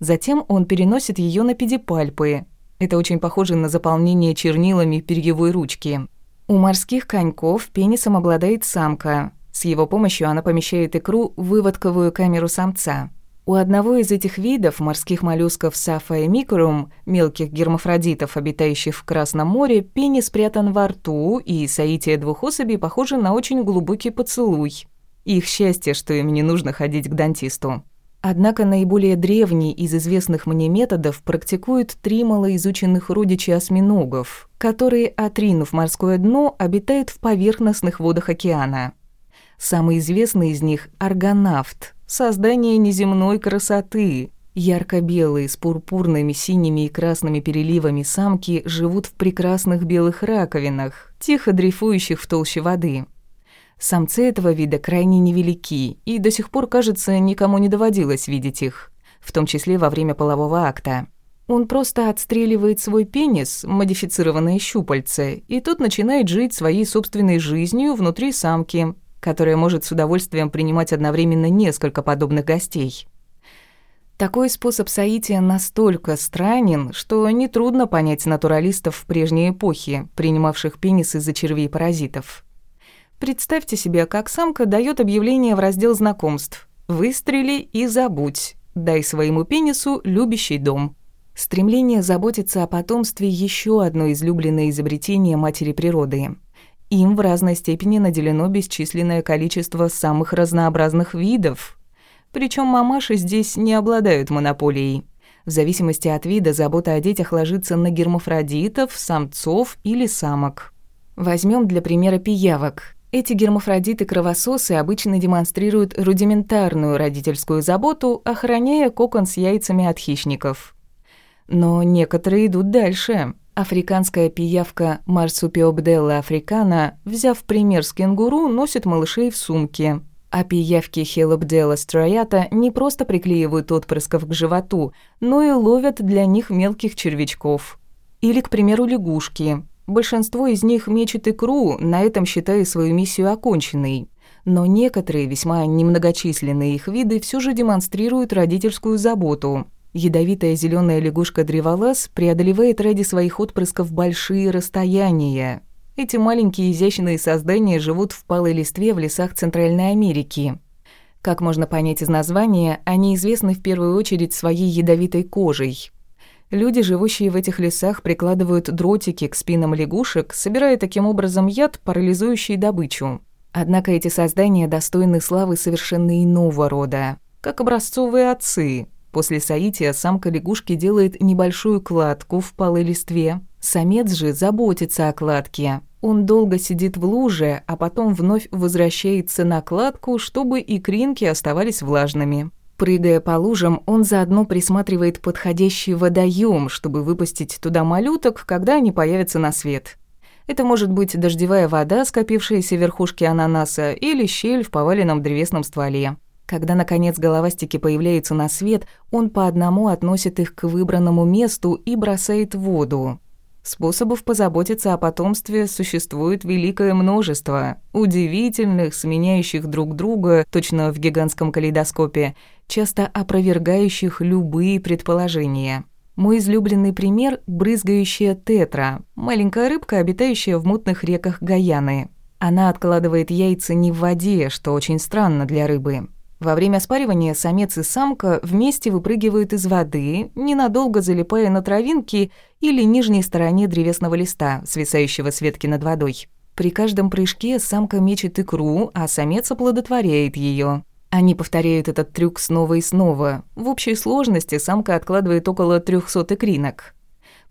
Затем он переносит ее на педипальпы. Это очень похоже на заполнение чернилами перьевой ручки. У морских коньков пенисом обладает самка. С его помощью она помещает икру в выводковую камеру самца. У одного из этих видов морских моллюсков Сафа и Микрум, мелких гермафродитов, обитающих в Красном море, пенис спрятан во рту, и соитие двух особей похоже на очень глубокий поцелуй. Их счастье, что им не нужно ходить к дантисту. Однако наиболее древний из известных мне методов практикуют три малоизученных родича осьминогов, которые, отринув морское дно, обитают в поверхностных водах океана. Самый известный из них – аргонавт, создание неземной красоты. Ярко-белые с пурпурными, синими и красными переливами самки живут в прекрасных белых раковинах, тихо дрейфующих в толще воды – Самцы этого вида крайне невелики, и до сих пор, кажется, никому не доводилось видеть их, в том числе во время полового акта. Он просто отстреливает свой пенис, модифицированные щупальца, и тот начинает жить своей собственной жизнью внутри самки, которая может с удовольствием принимать одновременно несколько подобных гостей. Такой способ соития настолько странен, что нетрудно понять натуралистов в прежней эпохе, принимавших пенисы за червей-паразитов. Представьте себе, как самка дает объявление в раздел знакомств. «Выстрели и забудь. Дай своему пенису любящий дом». Стремление заботиться о потомстве – еще одно излюбленное изобретение матери природы. Им в разной степени наделено бесчисленное количество самых разнообразных видов. Причем мамаши здесь не обладают монополией. В зависимости от вида забота о детях ложится на гермафродитов, самцов или самок. Возьмем для примера пиявок. Эти гермафродиты-кровососы обычно демонстрируют рудиментарную родительскую заботу, охраняя кокон с яйцами от хищников. Но некоторые идут дальше. Африканская пиявка Марсупиобделла африкана, взяв пример с кенгуру, носит малышей в сумке. А пиявки Хелопделла строята не просто приклеивают отпрысков к животу, но и ловят для них мелких червячков. Или, к примеру, лягушки. Большинство из них мечет икру, на этом считая свою миссию оконченной. Но некоторые, весьма немногочисленные их виды, все же демонстрируют родительскую заботу. Ядовитая зеленая лягушка древолаз преодолевает ради своих отпрысков большие расстояния. Эти маленькие изящные создания живут в палой листве в лесах Центральной Америки. Как можно понять из названия, они известны в первую очередь своей ядовитой кожей. Люди, живущие в этих лесах, прикладывают дротики к спинам лягушек, собирая таким образом яд, парализующий добычу. Однако эти создания достойны славы совершенно иного рода, как образцовые отцы. После соития самка лягушки делает небольшую кладку в палой листве. Самец же заботится о кладке. Он долго сидит в луже, а потом вновь возвращается на кладку, чтобы икринки оставались влажными. Прыгая по лужам, он заодно присматривает подходящий водоем, чтобы выпустить туда малюток, когда они появятся на свет. Это может быть дождевая вода, скопившаяся в верхушке ананаса, или щель в поваленном древесном стволе. Когда, наконец, головастики появляются на свет, он по одному относит их к выбранному месту и бросает в воду. Способов позаботиться о потомстве существует великое множество, удивительных, сменяющих друг друга, точно в гигантском калейдоскопе, часто опровергающих любые предположения. Мой излюбленный пример – брызгающая тетра, маленькая рыбка, обитающая в мутных реках Гаяны. Она откладывает яйца не в воде, что очень странно для рыбы. Во время спаривания самец и самка вместе выпрыгивают из воды, ненадолго залипая на травинке или нижней стороне древесного листа, свисающего с ветки над водой. При каждом прыжке самка мечет икру, а самец оплодотворяет ее. Они повторяют этот трюк снова и снова. В общей сложности самка откладывает около 300 икринок.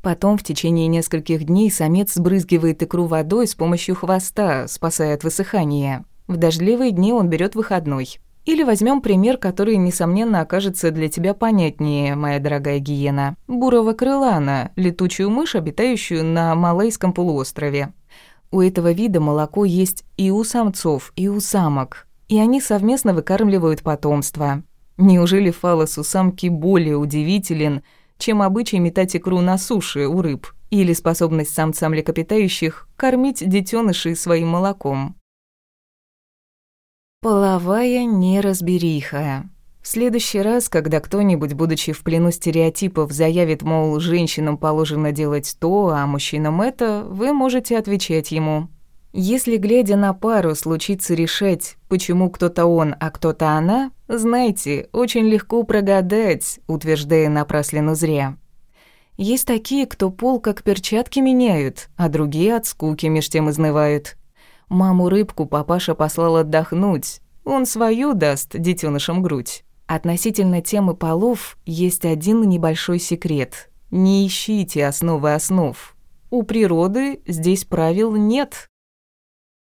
Потом в течение нескольких дней самец сбрызгивает икру водой с помощью хвоста, спасая от высыхания. В дождливые дни он берет выходной. Или возьмем пример, который, несомненно, окажется для тебя понятнее, моя дорогая гиена. Бурого крылана, летучую мышь, обитающую на Малайском полуострове. У этого вида молоко есть и у самцов, и у самок, и они совместно выкармливают потомство. Неужели фалос у самки более удивителен, чем обычай метать икру на суше у рыб, или способность самца млекопитающих кормить детенышей своим молоком? Половая неразбериха. В следующий раз, когда кто-нибудь, будучи в плену стереотипов, заявит, мол, женщинам положено делать то, а мужчинам это, вы можете отвечать ему. Если, глядя на пару, случится решать, почему кто-то он, а кто-то она, знайте, очень легко прогадать, утверждая напраслину зря. Есть такие, кто пол как перчатки меняют, а другие от скуки меж тем изнывают. Маму-рыбку папаша послал отдохнуть. Он свою даст детенышам грудь. Относительно темы полов есть один небольшой секрет. Не ищите основы основ. У природы здесь правил нет.